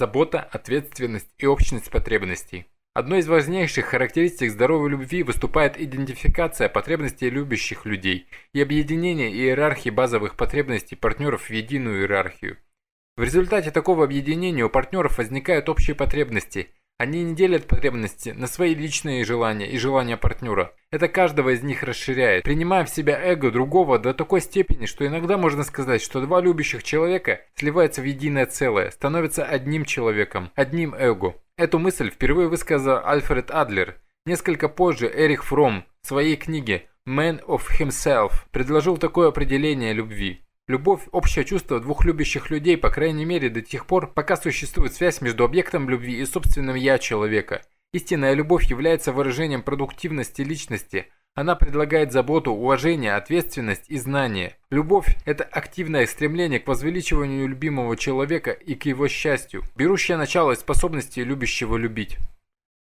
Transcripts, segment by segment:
забота, ответственность и общность потребностей. Одной из важнейших характеристик здоровой любви выступает идентификация потребностей любящих людей и объединение иерархии базовых потребностей партнеров в единую иерархию. В результате такого объединения у партнеров возникают общие потребности – они не делят потребности на свои личные желания и желания партнера. Это каждого из них расширяет, принимая в себя эго другого до такой степени, что иногда можно сказать, что два любящих человека сливаются в единое целое, становятся одним человеком, одним эго. Эту мысль впервые высказал Альфред Адлер. Несколько позже Эрих Фром в своей книге «Man of Himself» предложил такое определение любви. Любовь – общее чувство двух любящих людей, по крайней мере до тех пор, пока существует связь между объектом любви и собственным «я» человека. Истинная любовь является выражением продуктивности личности. Она предлагает заботу, уважение, ответственность и знание. Любовь – это активное стремление к возвеличиванию любимого человека и к его счастью, берущее начало из способности любящего любить.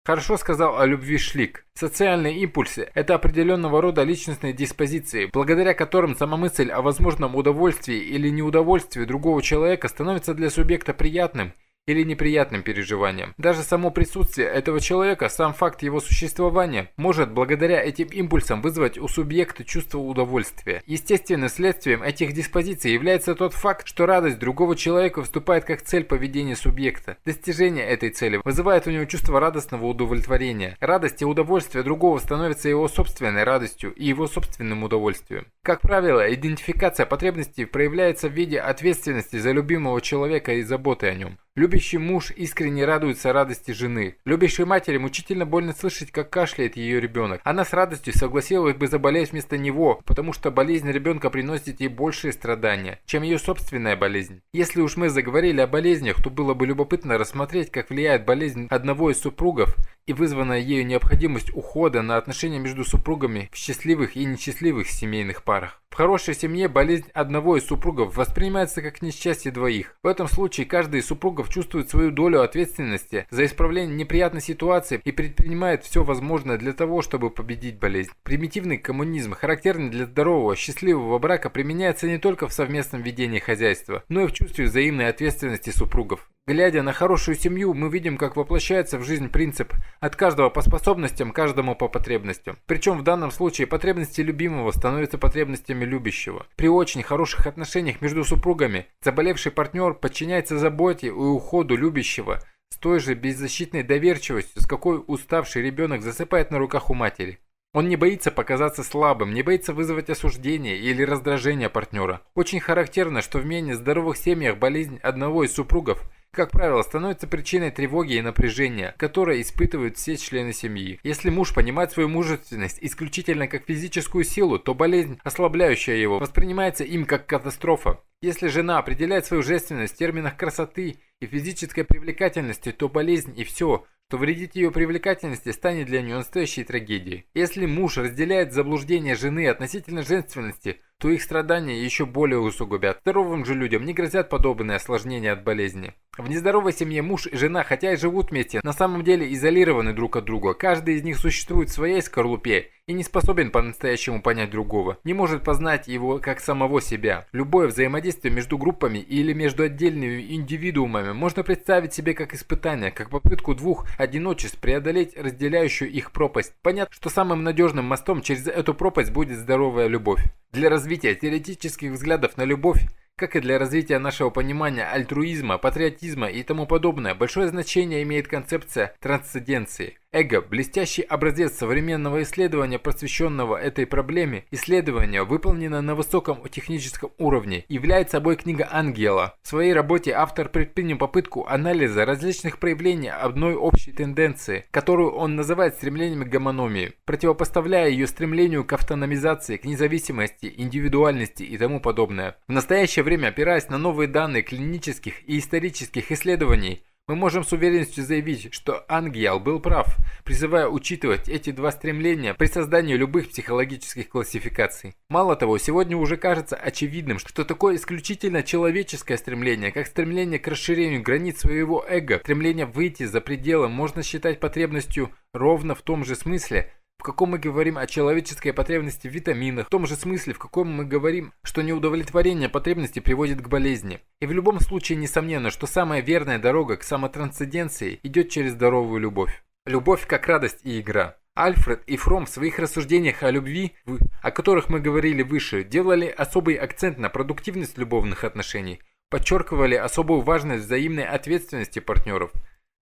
Хорошо сказал о любви Шлик. Социальные импульсы – это определенного рода личностные диспозиции, благодаря которым сама мысль о возможном удовольствии или неудовольствии другого человека становится для субъекта приятным или неприятным переживанием. Даже само присутствие этого человека, сам факт его существования, может благодаря этим импульсам вызвать у субъекта чувство удовольствия. Естественным следствием этих диспозиций является тот факт, что радость другого человека вступает как цель поведения субъекта. Достижение этой цели вызывает у него чувство радостного удовлетворения. Радость и удовольствие другого становятся его собственной радостью и его собственным удовольствием. Как правило, идентификация потребностей проявляется в виде ответственности за любимого человека и заботы о нем. Любящий муж искренне радуется радости жены. Любящей матери мучительно больно слышать, как кашляет ее ребенок. Она с радостью согласилась бы заболеть вместо него, потому что болезнь ребенка приносит ей большие страдания, чем ее собственная болезнь. Если уж мы заговорили о болезнях, то было бы любопытно рассмотреть, как влияет болезнь одного из супругов и вызванная ею необходимость ухода на отношения между супругами в счастливых и несчастливых семейных парах. В хорошей семье болезнь одного из супругов воспринимается как несчастье двоих. В этом случае каждый из супругов чувствует свою долю ответственности за исправление неприятной ситуации и предпринимает все возможное для того, чтобы победить болезнь. Примитивный коммунизм, характерный для здорового, счастливого брака, применяется не только в совместном ведении хозяйства, но и в чувстве взаимной ответственности супругов. Глядя на хорошую семью, мы видим, как воплощается в жизнь принцип «от каждого по способностям, каждому по потребностям». Причем в данном случае потребности любимого становятся потребностями любящего. При очень хороших отношениях между супругами заболевший партнер подчиняется заботе и уходу любящего с той же беззащитной доверчивостью, с какой уставший ребенок засыпает на руках у матери. Он не боится показаться слабым, не боится вызвать осуждение или раздражение партнера. Очень характерно, что в менее здоровых семьях болезнь одного из супругов – как правило, становится причиной тревоги и напряжения, которое испытывают все члены семьи. Если муж понимает свою мужественность исключительно как физическую силу, то болезнь, ослабляющая его, воспринимается им как катастрофа. Если жена определяет свою женственность в терминах красоты и физической привлекательности, то болезнь и все, что вредит ее привлекательности, станет для нее настоящей трагедией. Если муж разделяет заблуждение жены относительно женственности – то их страдания еще более усугубят. Здоровым же людям не грозят подобные осложнения от болезни. В нездоровой семье муж и жена, хотя и живут вместе, на самом деле изолированы друг от друга. Каждый из них существует в своей скорлупе и не способен по-настоящему понять другого. Не может познать его как самого себя. Любое взаимодействие между группами или между отдельными индивидуумами можно представить себе как испытание, как попытку двух одиночеств преодолеть разделяющую их пропасть. Понятно, что самым надежным мостом через эту пропасть будет здоровая любовь. Для развития теоретических взглядов на любовь, как и для развития нашего понимания альтруизма, патриотизма и тому подобное, большое значение имеет концепция трансценденции. Эго – блестящий образец современного исследования, посвященного этой проблеме. Исследование выполнено на высоком техническом уровне, является собой книга Ангела. В своей работе автор предпринял попытку анализа различных проявлений одной общей тенденции, которую он называет стремлением к гомономии, противопоставляя ее стремлению к автономизации, к независимости, индивидуальности и тому подобное. В настоящее время, опираясь на новые данные клинических и исторических исследований, мы можем с уверенностью заявить, что Ангел был прав, призывая учитывать эти два стремления при создании любых психологических классификаций. Мало того, сегодня уже кажется очевидным, что такое исключительно человеческое стремление, как стремление к расширению границ своего эго, стремление выйти за пределы можно считать потребностью ровно в том же смысле, в каком мы говорим о человеческой потребности в витаминах, в том же смысле, в каком мы говорим, что неудовлетворение потребностей приводит к болезни. И в любом случае несомненно, что самая верная дорога к самотрансценденции идет через здоровую любовь. Любовь как радость и игра. Альфред и Фром в своих рассуждениях о любви, о которых мы говорили выше, делали особый акцент на продуктивность любовных отношений, подчеркивали особую важность взаимной ответственности партнеров.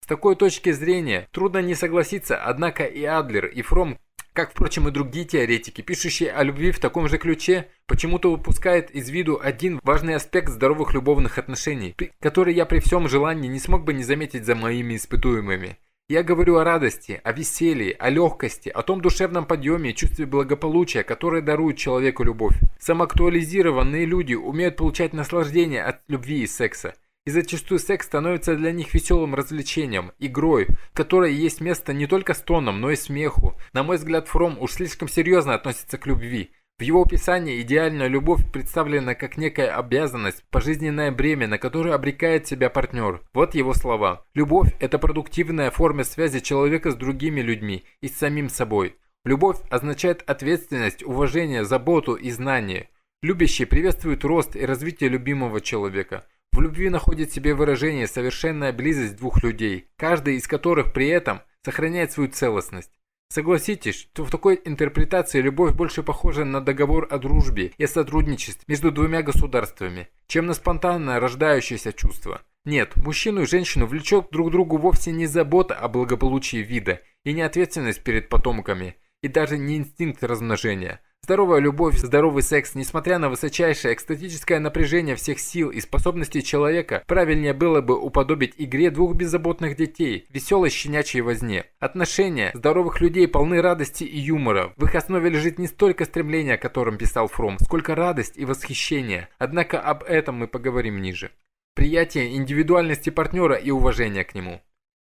С такой точки зрения трудно не согласиться, однако и Адлер, и Фром, как, впрочем, и другие теоретики, пишущие о любви в таком же ключе, почему-то упускают из виду один важный аспект здоровых любовных отношений, который я при всем желании не смог бы не заметить за моими испытуемыми. Я говорю о радости, о веселье, о легкости, о том душевном подъеме и чувстве благополучия, которое дарует человеку любовь. Самоактуализированные люди умеют получать наслаждение от любви и секса. И зачастую секс становится для них веселым развлечением, игрой, в которой есть место не только стонам, но и смеху. На мой взгляд, Фром уж слишком серьезно относится к любви. В его описании идеальная любовь представлена как некая обязанность, пожизненное бремя, на которое обрекает себя партнер. Вот его слова. Любовь – это продуктивная форма связи человека с другими людьми и с самим собой. Любовь означает ответственность, уважение, заботу и знание. Любящий приветствует рост и развитие любимого человека. В любви находит себе выражение совершенная близость двух людей, каждый из которых при этом сохраняет свою целостность. Согласитесь, что в такой интерпретации любовь больше похожа на договор о дружбе и сотрудничестве между двумя государствами, чем на спонтанно рождающееся чувство. Нет, мужчину и женщину влечет друг к другу вовсе не забота о благополучии вида и не ответственность перед потомками, и даже не инстинкт размножения, Здоровая любовь, здоровый секс, несмотря на высочайшее экстатическое напряжение всех сил и способностей человека, правильнее было бы уподобить игре двух беззаботных детей, веселой щенячьей возне. Отношения здоровых людей полны радости и юмора. В их основе лежит не столько стремление, о котором писал Фром, сколько радость и восхищение. Однако об этом мы поговорим ниже. Приятие индивидуальности партнера и уважение к нему.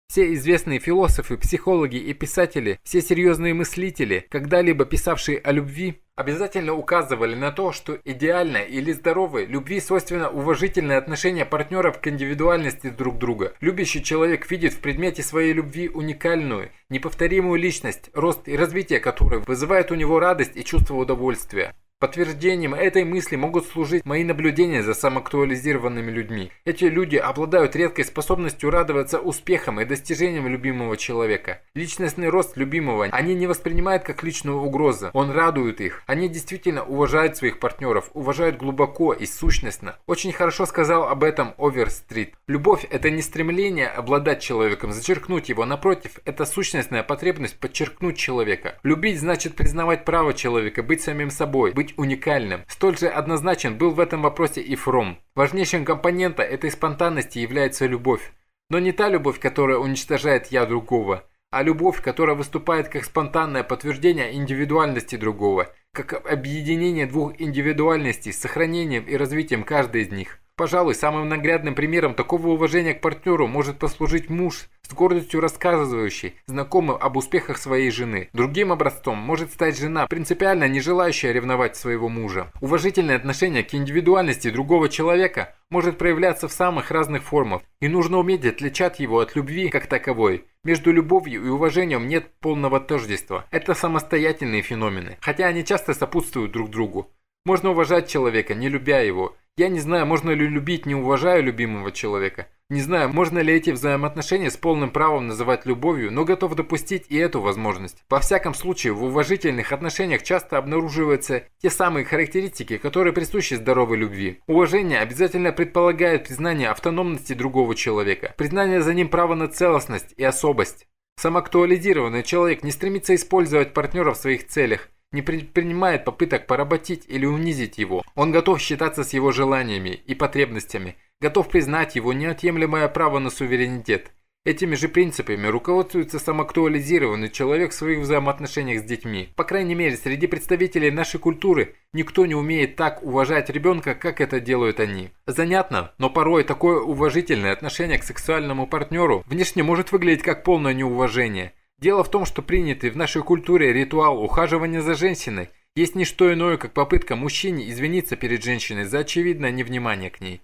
Все известные философы, психологи и писатели, все серьезные мыслители, когда-либо писавшие о любви, обязательно указывали на то, что идеальной или здоровой любви свойственно уважительное отношение партнеров к индивидуальности друг друга. Любящий человек видит в предмете своей любви уникальную, неповторимую личность, рост и развитие которой вызывает у него радость и чувство удовольствия. Подтверждением этой мысли могут служить мои наблюдения за самоактуализированными людьми. Эти люди обладают редкой способностью радоваться успехам и достижениям любимого человека. Личностный рост любимого они не воспринимают как личную угрозу, он радует их. Они действительно уважают своих партнеров, уважают глубоко и сущностно. Очень хорошо сказал об этом Оверстрит. Любовь – это не стремление обладать человеком, зачеркнуть его, напротив, это сущностная потребность подчеркнуть человека. Любить значит признавать право человека, быть самим собой, быть быть уникальным. Столь же однозначен был в этом вопросе и Фром. Важнейшим компонентом этой спонтанности является любовь. Но не та любовь, которая уничтожает «я» другого, а любовь, которая выступает как спонтанное подтверждение индивидуальности другого, как объединение двух индивидуальностей с сохранением и развитием каждой из них. Пожалуй, самым наглядным примером такого уважения к партнеру может послужить муж, с гордостью рассказывающий знакомым об успехах своей жены. Другим образцом может стать жена, принципиально не желающая ревновать своего мужа. Уважительное отношение к индивидуальности другого человека может проявляться в самых разных формах, и нужно уметь отличать его от любви как таковой. Между любовью и уважением нет полного тождества. Это самостоятельные феномены, хотя они часто сопутствуют друг другу. Можно уважать человека, не любя его, я не знаю, можно ли любить, не уважая любимого человека. Не знаю, можно ли эти взаимоотношения с полным правом называть любовью, но готов допустить и эту возможность. Во всяком случае, в уважительных отношениях часто обнаруживаются те самые характеристики, которые присущи здоровой любви. Уважение обязательно предполагает признание автономности другого человека, признание за ним права на целостность и особость. Самоактуализированный человек не стремится использовать партнера в своих целях, не предпринимает попыток поработить или унизить его. Он готов считаться с его желаниями и потребностями, готов признать его неотъемлемое право на суверенитет. Этими же принципами руководствуется самоактуализированный человек в своих взаимоотношениях с детьми. По крайней мере, среди представителей нашей культуры никто не умеет так уважать ребенка, как это делают они. Занятно, но порой такое уважительное отношение к сексуальному партнеру внешне может выглядеть как полное неуважение. Дело в том, что принятый в нашей культуре ритуал ухаживания за женщиной есть не что иное, как попытка мужчине извиниться перед женщиной за очевидное невнимание к ней.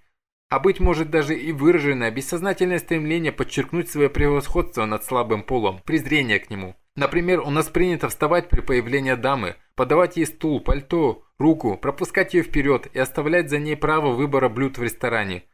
а быть может даже и выраженное бессознательное стремление подчеркнуть свое превосходство над слабым полом, презрение к нему. Например, у нас принято вставать при появлении дамы, подавать ей стул, пальто, руку, пропускать ее вперед и оставлять за ней право выбора блюд в ресторане.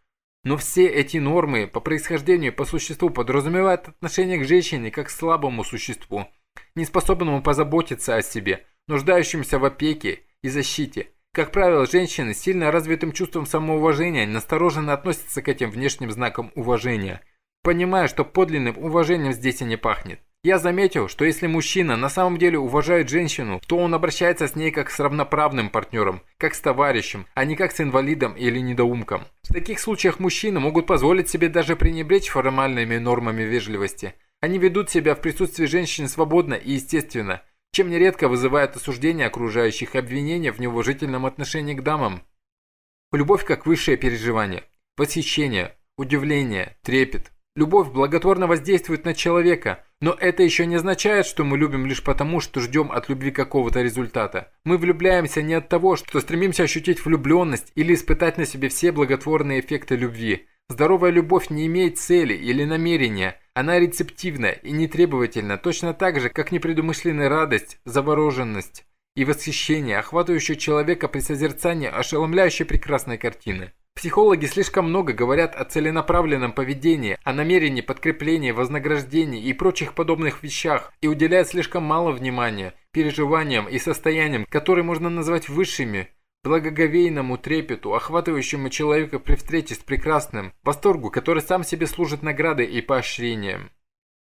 Но все эти нормы по происхождению по существу подразумевают отношение к женщине как к слабому существу, неспособному позаботиться о себе, нуждающемуся в опеке и защите. Как правило, женщины с сильно развитым чувством самоуважения настороженно относятся к этим внешним знакам уважения, понимая, что подлинным уважением здесь и не пахнет. Я заметил, что если мужчина на самом деле уважает женщину, то он обращается с ней как с равноправным партнером, как с товарищем, а не как с инвалидом или недоумком. В таких случаях мужчины могут позволить себе даже пренебречь формальными нормами вежливости. Они ведут себя в присутствии женщины свободно и естественно, чем нередко вызывает осуждение окружающих и обвинения в неуважительном отношении к дамам. Любовь как высшее переживание, восхищение, удивление, трепет. Любовь благотворно воздействует на человека, но это еще не означает, что мы любим лишь потому, что ждем от любви какого-то результата. Мы влюбляемся не от того, что стремимся ощутить влюбленность или испытать на себе все благотворные эффекты любви. Здоровая любовь не имеет цели или намерения – она рецептивна и нетребовательна, точно так же, как непредумышленная радость, завороженность и восхищение, охватывающее человека при созерцании ошеломляющей прекрасной картины. Психологи слишком много говорят о целенаправленном поведении, о намерении подкрепления, вознаграждении и прочих подобных вещах и уделяют слишком мало внимания переживаниям и состояниям, которые можно назвать высшими, благоговейному трепету, охватывающему человека при встрече с прекрасным, восторгу, который сам себе служит наградой и поощрением.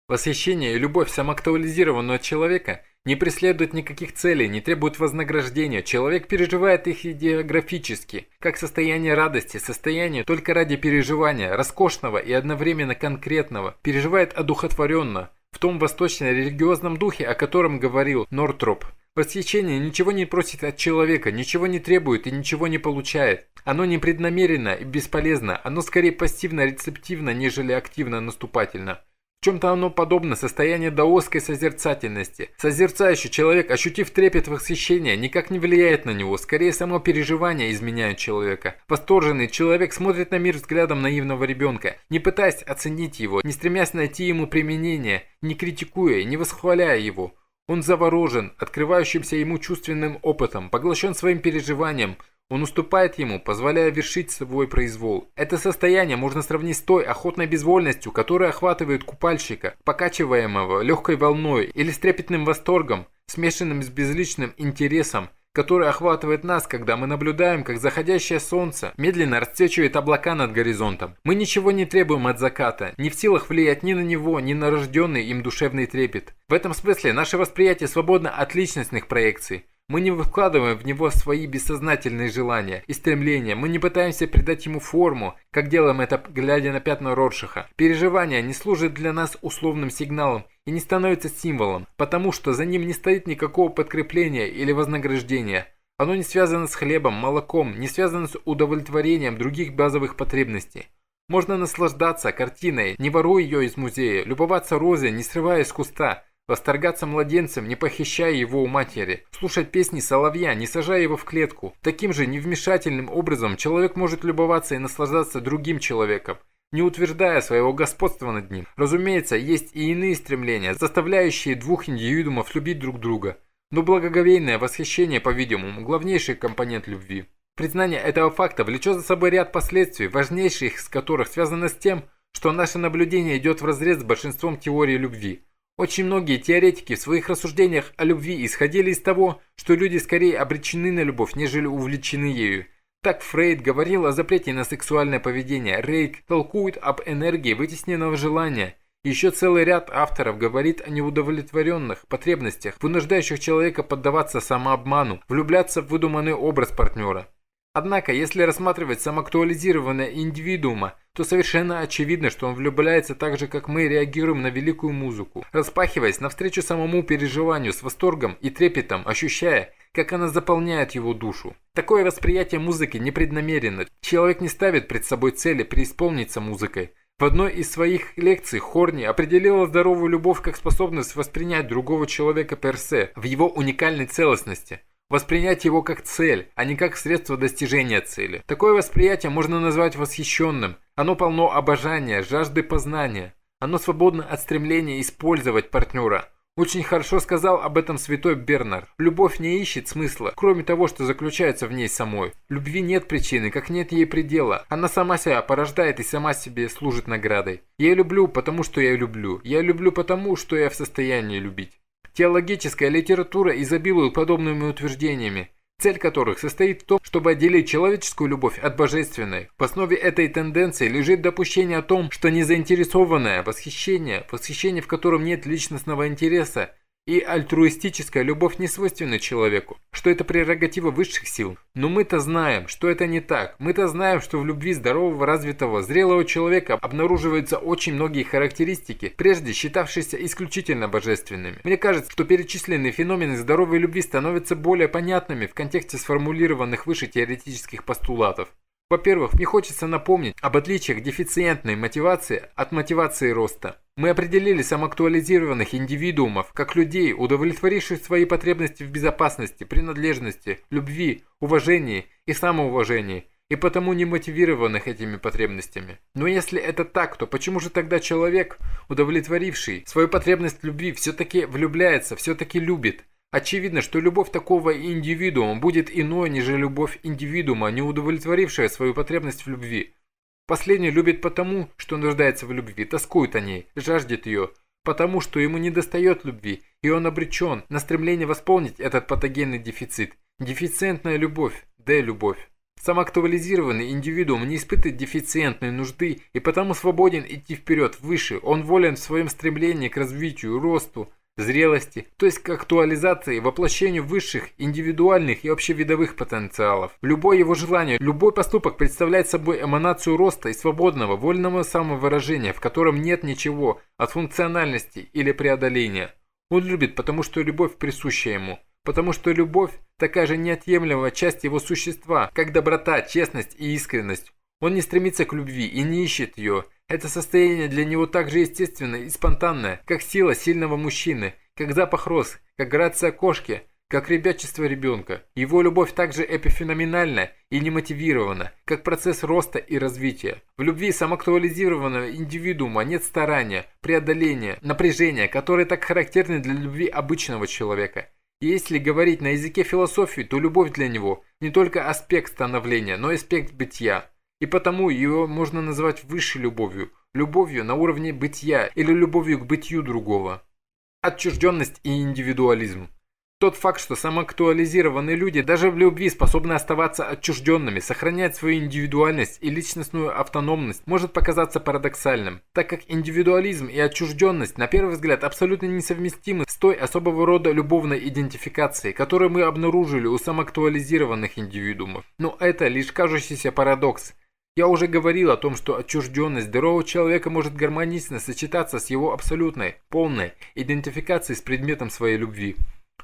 Восхищение и любовь самоактуализированного человека не преследуют никаких целей, не требуют вознаграждения. Человек переживает их идеографически, как состояние радости, состояние только ради переживания, роскошного и одновременно конкретного, переживает одухотворенно, в том восточно-религиозном духе, о котором говорил Нортроп. Восхищение ничего не просит от человека, ничего не требует и ничего не получает. Оно непреднамеренно и бесполезно, оно скорее пассивно-рецептивно, нежели активно-наступательно. Чем-то оно подобно состоянию даосской созерцательности. Созерцающий человек, ощутив трепет восхищения, никак не влияет на него, скорее само переживание изменяет человека. Восторженный человек смотрит на мир взглядом наивного ребенка, не пытаясь оценить его, не стремясь найти ему применение, не критикуя, не восхваляя его. Он заворожен, открывающимся ему чувственным опытом, поглощен своим переживанием. Он уступает ему, позволяя вершить свой произвол. Это состояние можно сравнить с той охотной безвольностью, которая охватывает купальщика, покачиваемого легкой волной или с трепетным восторгом, смешанным с безличным интересом, который охватывает нас, когда мы наблюдаем, как заходящее солнце медленно расцвечивает облака над горизонтом. Мы ничего не требуем от заката, не в силах влиять ни на него, ни на рожденный им душевный трепет. В этом смысле наше восприятие свободно от личностных проекций. Мы не вкладываем в него свои бессознательные желания и стремления, мы не пытаемся придать ему форму, как делаем это, глядя на пятна Роршиха. Переживания не служат для нас условным сигналом и не становится символом, потому что за ним не стоит никакого подкрепления или вознаграждения. Оно не связано с хлебом, молоком, не связано с удовлетворением других базовых потребностей. Можно наслаждаться картиной, не воруя ее из музея, любоваться розой, не срывая с куста – Восторгаться младенцем, не похищая его у матери. Слушать песни соловья, не сажая его в клетку. Таким же невмешательным образом человек может любоваться и наслаждаться другим человеком, не утверждая своего господства над ним. Разумеется, есть и иные стремления, заставляющие двух индивидуумов любить друг друга. Но благоговейное восхищение, по-видимому, главнейший компонент любви. Признание этого факта влечет за собой ряд последствий, важнейших из которых связано с тем, что наше наблюдение идет вразрез с большинством теорий любви. Очень многие теоретики в своих рассуждениях о любви исходили из того, что люди скорее обречены на любовь, нежели увлечены ею. Так Фрейд говорил о запрете на сексуальное поведение, Рейк толкует об энергии вытесненного желания. Еще целый ряд авторов говорит о неудовлетворенных потребностях, вынуждающих человека поддаваться самообману, влюбляться в выдуманный образ партнера. Однако, если рассматривать самоактуализированное индивидуума, то совершенно очевидно, что он влюбляется так же, как мы реагируем на великую музыку, распахиваясь навстречу самому переживанию с восторгом и трепетом, ощущая, как она заполняет его душу. Такое восприятие музыки непреднамеренно. Человек не ставит пред собой цели преисполниться музыкой. В одной из своих лекций Хорни определила здоровую любовь как способность воспринять другого человека персе в его уникальной целостности – Воспринять его как цель, а не как средство достижения цели. Такое восприятие можно назвать восхищенным. Оно полно обожания, жажды познания. Оно свободно от стремления использовать партнера. Очень хорошо сказал об этом святой Бернар. Любовь не ищет смысла, кроме того, что заключается в ней самой. Любви нет причины, как нет ей предела. Она сама себя порождает и сама себе служит наградой. Я люблю, потому что я люблю. Я люблю потому, что я в состоянии любить. Теологическая литература изобилует подобными утверждениями цель которых состоит в том, чтобы отделить человеческую любовь от божественной. В основе этой тенденции лежит допущение о том, что незаинтересованное восхищение, восхищение в котором нет личностного интереса, и альтруистическая любовь не свойственны человеку, что это прерогатива высших сил. Но мы-то знаем, что это не так. Мы-то знаем, что в любви здорового, развитого, зрелого человека обнаруживаются очень многие характеристики, прежде считавшиеся исключительно божественными. Мне кажется, что перечисленные феномены здоровой любви становятся более понятными в контексте сформулированных выше теоретических постулатов. Во-первых, мне хочется напомнить об отличиях дефициентной мотивации от мотивации роста. Мы определили самоактуализированных индивидуумов как людей, удовлетворивших свои потребности в безопасности, принадлежности, любви, уважении и самоуважении, и потому не мотивированных этими потребностями. Но если это так, то почему же тогда человек, удовлетворивший свою потребность в любви, все-таки влюбляется, все-таки любит, Очевидно, что любовь такого индивидуума будет иной, нежели любовь индивидуума, не удовлетворившая свою потребность в любви. Последний любит потому, что нуждается в любви, тоскует о ней, жаждет ее, потому что ему недостает любви, и он обречен на стремление восполнить этот патогенный дефицит. Дефициентная любовь, да любовь. Самоактуализированный индивидуум не испытывает дефициентной нужды и потому свободен идти вперед, выше, он волен в своем стремлении к развитию, росту, зрелости, то есть к актуализации, воплощению высших, индивидуальных и общевидовых потенциалов. Любое его желание, любой поступок представляет собой эманацию роста и свободного, вольного самовыражения, в котором нет ничего от функциональности или преодоления. Он любит, потому что любовь присуща ему. Потому что любовь – такая же неотъемлемая часть его существа, как доброта, честность и искренность. Он не стремится к любви и не ищет ее, это состояние для него так же естественное и спонтанное, как сила сильного мужчины, как запах роз, как грация кошки, как ребячество ребенка. Его любовь также эпифеноменальна и немотивирована, как процесс роста и развития. В любви самоактуализированного индивидуума нет старания, преодоления, напряжения, которые так характерны для любви обычного человека. И если говорить на языке философии, то любовь для него не только аспект становления, но и аспект бытия. И потому ее можно назвать высшей любовью, любовью на уровне бытия или любовью к бытию другого. Отчужденность и индивидуализм. Тот факт, что самоактуализированные люди даже в любви способны оставаться отчужденными, сохранять свою индивидуальность и личностную автономность, может показаться парадоксальным, так как индивидуализм и отчужденность на первый взгляд абсолютно несовместимы с той особого рода любовной идентификацией, которую мы обнаружили у самоактуализированных индивидуумов. Но это лишь кажущийся парадокс, я уже говорил о том, что отчужденность здорового человека может гармонично сочетаться с его абсолютной, полной идентификацией с предметом своей любви.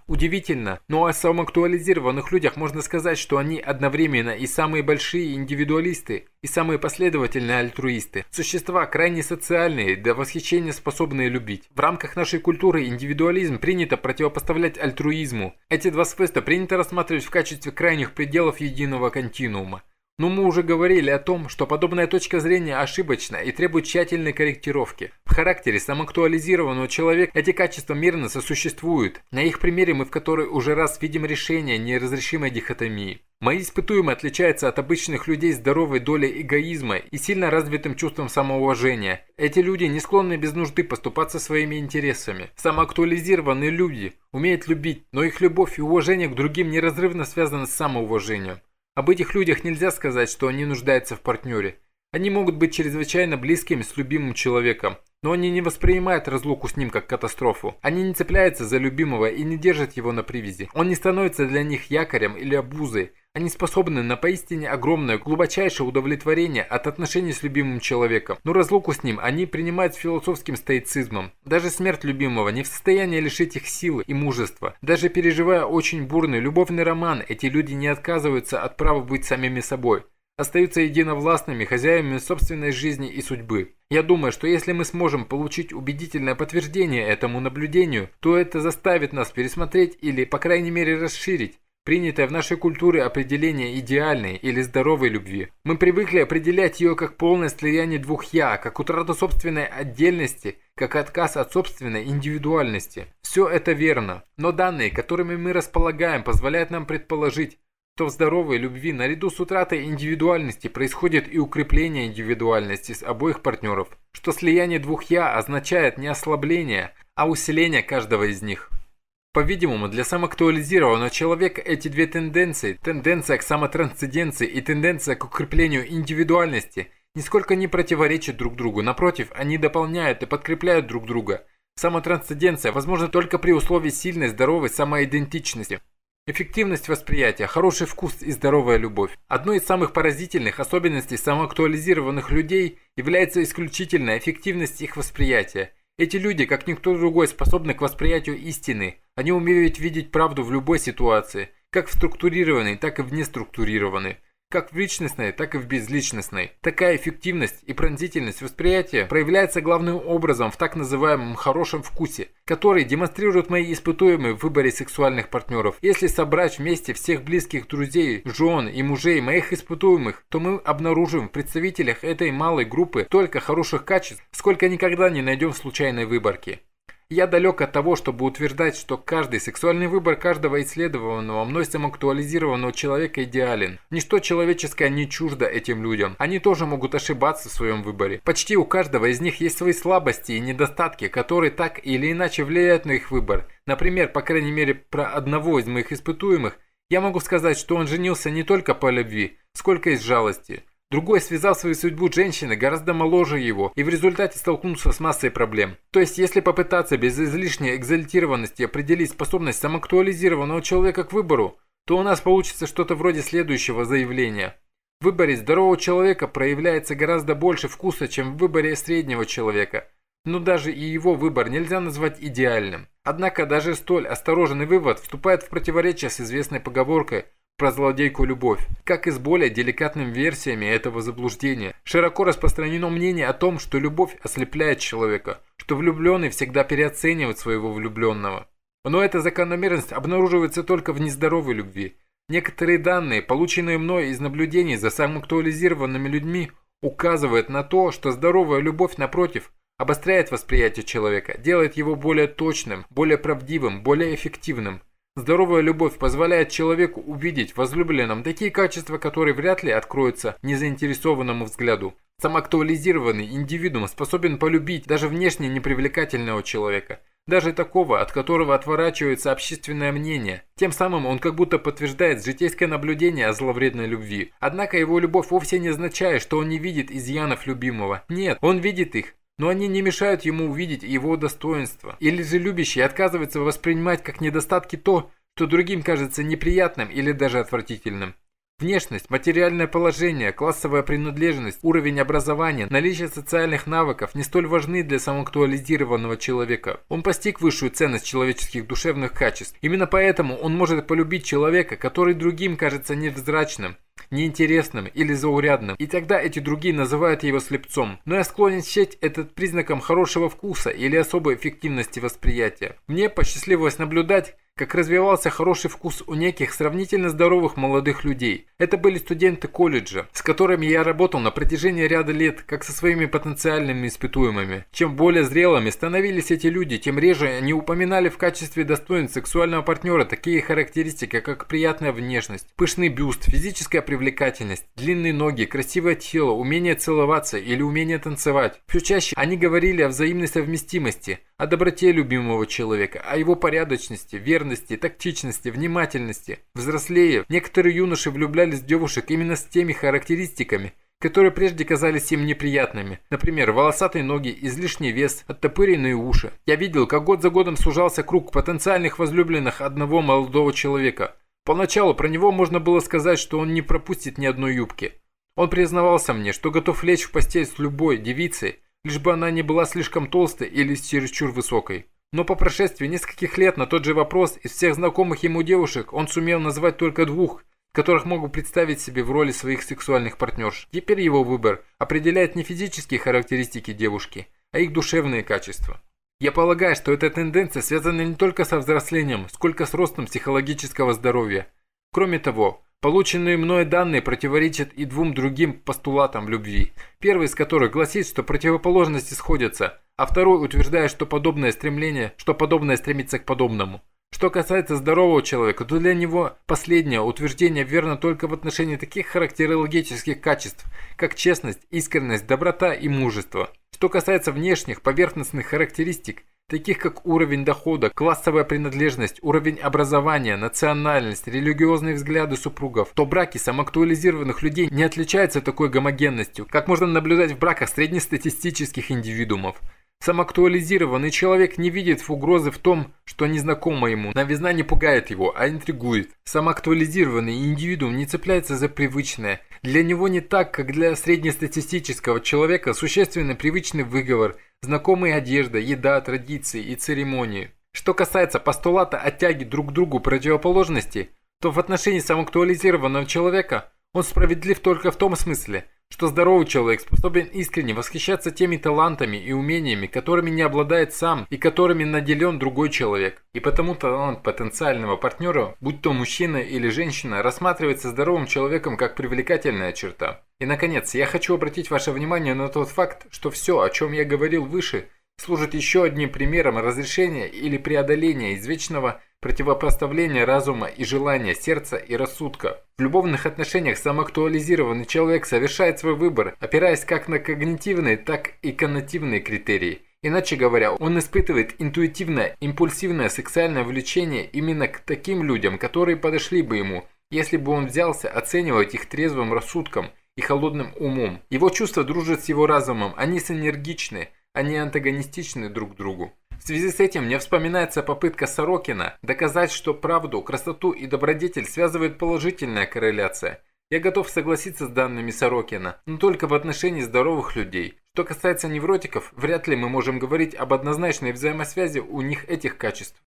Удивительно, но о самоактуализированных людях можно сказать, что они одновременно и самые большие индивидуалисты, и самые последовательные альтруисты. Существа крайне социальные, до восхищения способные любить. В рамках нашей культуры индивидуализм принято противопоставлять альтруизму. Эти два свойства принято рассматривать в качестве крайних пределов единого континуума. Но мы уже говорили о том, что подобная точка зрения ошибочна и требует тщательной корректировки. В характере самоактуализированного человека эти качества мирно сосуществуют. На их примере мы в которой уже раз видим решение неразрешимой дихотомии. Мои испытуемые отличаются от обычных людей здоровой долей эгоизма и сильно развитым чувством самоуважения. Эти люди не склонны без нужды поступаться своими интересами. Самоактуализированные люди умеют любить, но их любовь и уважение к другим неразрывно связаны с самоуважением. Об этих людях нельзя сказать, что они нуждаются в партнере. Они могут быть чрезвычайно близкими с любимым человеком, но они не воспринимают разлуку с ним как катастрофу. Они не цепляются за любимого и не держат его на привязи. Он не становится для них якорем или обузой. Они способны на поистине огромное, глубочайшее удовлетворение от отношений с любимым человеком. Но разлуку с ним они принимают с философским стоицизмом. Даже смерть любимого не в состоянии лишить их силы и мужества. Даже переживая очень бурный любовный роман, эти люди не отказываются от права быть самими собой остаются единовластными хозяевами собственной жизни и судьбы. Я думаю, что если мы сможем получить убедительное подтверждение этому наблюдению, то это заставит нас пересмотреть или, по крайней мере, расширить принятое в нашей культуре определение идеальной или здоровой любви. Мы привыкли определять ее как полное слияние двух «я», как утрату собственной отдельности, как отказ от собственной индивидуальности. Все это верно, но данные, которыми мы располагаем, позволяют нам предположить, что в здоровой любви наряду с утратой индивидуальности происходит и укрепление индивидуальности с обоих партнеров, что слияние двух «я» означает не ослабление, а усиление каждого из них. По-видимому, для самоактуализированного человека эти две тенденции, тенденция к самотрансценденции и тенденция к укреплению индивидуальности, нисколько не противоречат друг другу. Напротив, они дополняют и подкрепляют друг друга. Самотрансценденция возможна только при условии сильной здоровой самоидентичности. Эффективность восприятия, хороший вкус и здоровая любовь. Одной из самых поразительных особенностей самоактуализированных людей является исключительная эффективность их восприятия – эти люди, как никто другой, способны к восприятию истины. Они умеют видеть правду в любой ситуации, как в структурированной, так и в неструктурированной как в личностной, так и в безличностной. Такая эффективность и пронзительность восприятия проявляется главным образом в так называемом хорошем вкусе, который демонстрируют мои испытуемые в выборе сексуальных партнеров. Если собрать вместе всех близких друзей, жен и мужей моих испытуемых, то мы обнаружим в представителях этой малой группы только хороших качеств, сколько никогда не найдем в случайной выборке. Я далек от того, чтобы утверждать, что каждый сексуальный выбор каждого исследованного мной самоактуализированного человека идеален. Ничто человеческое не чуждо этим людям. Они тоже могут ошибаться в своем выборе. Почти у каждого из них есть свои слабости и недостатки, которые так или иначе влияют на их выбор. Например, по крайней мере, про одного из моих испытуемых, я могу сказать, что он женился не только по любви, сколько из жалости. Другой связал свою судьбу женщины гораздо моложе его и в результате столкнулся с массой проблем. То есть, если попытаться без излишней экзальтированности определить способность самоактуализированного человека к выбору, то у нас получится что-то вроде следующего заявления. В выборе здорового человека проявляется гораздо больше вкуса, чем в выборе среднего человека. Но даже и его выбор нельзя назвать идеальным. Однако даже столь осторожный вывод вступает в противоречие с известной поговоркой – про злодейку любовь, как и с более деликатными версиями этого заблуждения. Широко распространено мнение о том, что любовь ослепляет человека, что влюбленный всегда переоценивает своего влюбленного. Но эта закономерность обнаруживается только в нездоровой любви. Некоторые данные, полученные мной из наблюдений за самоактуализированными людьми, указывают на то, что здоровая любовь, напротив, обостряет восприятие человека, делает его более точным, более правдивым, более эффективным. Здоровая любовь позволяет человеку увидеть в возлюбленном такие качества, которые вряд ли откроются незаинтересованному взгляду. Самоактуализированный индивидуум способен полюбить даже внешне непривлекательного человека, даже такого, от которого отворачивается общественное мнение. Тем самым он как будто подтверждает житейское наблюдение о зловредной любви. Однако его любовь вовсе не означает, что он не видит изъянов любимого. Нет, он видит их, но они не мешают ему увидеть его достоинство. Или же любящий отказывается воспринимать как недостатки то, что другим кажется неприятным или даже отвратительным. Внешность, материальное положение, классовая принадлежность, уровень образования, наличие социальных навыков не столь важны для самоактуализированного человека. Он постиг высшую ценность человеческих душевных качеств. Именно поэтому он может полюбить человека, который другим кажется невзрачным, неинтересным или заурядным, и тогда эти другие называют его слепцом. Но я склонен считать этот признаком хорошего вкуса или особой эффективности восприятия. Мне посчастливилось наблюдать, как развивался хороший вкус у неких сравнительно здоровых молодых людей. Это были студенты колледжа, с которыми я работал на протяжении ряда лет, как со своими потенциальными испытуемыми. Чем более зрелыми становились эти люди, тем реже они упоминали в качестве достоинств сексуального партнера такие характеристики, как приятная внешность, пышный бюст, физическая привлекательность, длинные ноги, красивое тело, умение целоваться или умение танцевать. Все чаще они говорили о взаимной совместимости, о доброте любимого человека, о его порядочности, верности, тактичности, внимательности. Взрослее, некоторые юноши влюблялись в девушек именно с теми характеристиками, которые прежде казались им неприятными. Например, волосатые ноги, излишний вес, оттопыренные уши. Я видел, как год за годом сужался круг потенциальных возлюбленных одного молодого человека. Поначалу про него можно было сказать, что он не пропустит ни одной юбки. Он признавался мне, что готов лечь в постель с любой девицей, лишь бы она не была слишком толстой или чересчур высокой. Но по прошествии нескольких лет на тот же вопрос из всех знакомых ему девушек он сумел назвать только двух, которых могу представить себе в роли своих сексуальных партнерш. Теперь его выбор определяет не физические характеристики девушки, а их душевные качества. Я полагаю, что эта тенденция связана не только со взрослением, сколько с ростом психологического здоровья. Кроме того, Полученные мной данные противоречат и двум другим постулатам любви. Первый из которых гласит, что противоположности сходятся, а второй утверждает, что подобное стремление, что подобное стремится к подобному. Что касается здорового человека, то для него последнее утверждение верно только в отношении таких характерологических качеств, как честность, искренность, доброта и мужество. Что касается внешних, поверхностных характеристик, таких как уровень дохода, классовая принадлежность, уровень образования, национальность, религиозные взгляды супругов, то браки самоактуализированных людей не отличаются такой гомогенностью, как можно наблюдать в браках среднестатистических индивидуумов. Самоактуализированный человек не видит угрозы в том, что незнакомо ему. Новизна не пугает его, а интригует. Самоактуализированный индивидуум не цепляется за привычное. Для него не так, как для среднестатистического человека, существенно привычный выговор – знакомые одежда, еда, традиции и церемонии. Что касается постулата о тяге друг к другу противоположности, то в отношении самоактуализированного человека он справедлив только в том смысле, что здоровый человек способен искренне восхищаться теми талантами и умениями, которыми не обладает сам и которыми наделен другой человек. И потому талант потенциального партнера, будь то мужчина или женщина, рассматривается здоровым человеком как привлекательная черта. И наконец, я хочу обратить ваше внимание на тот факт, что все, о чем я говорил выше, служит еще одним примером разрешения или преодоления извечного противопоставления разума и желания, сердца и рассудка. В любовных отношениях самоактуализированный человек совершает свой выбор, опираясь как на когнитивные, так и коннотивные критерии. Иначе говоря, он испытывает интуитивное, импульсивное сексуальное влечение именно к таким людям, которые подошли бы ему, если бы он взялся оценивать их трезвым рассудком и холодным умом. Его чувства дружат с его разумом, они синергичны, они антагонистичны друг другу. В связи с этим мне вспоминается попытка Сорокина доказать, что правду, красоту и добродетель связывает положительная корреляция. Я готов согласиться с данными Сорокина, но только в отношении здоровых людей. Что касается невротиков, вряд ли мы можем говорить об однозначной взаимосвязи у них этих качеств.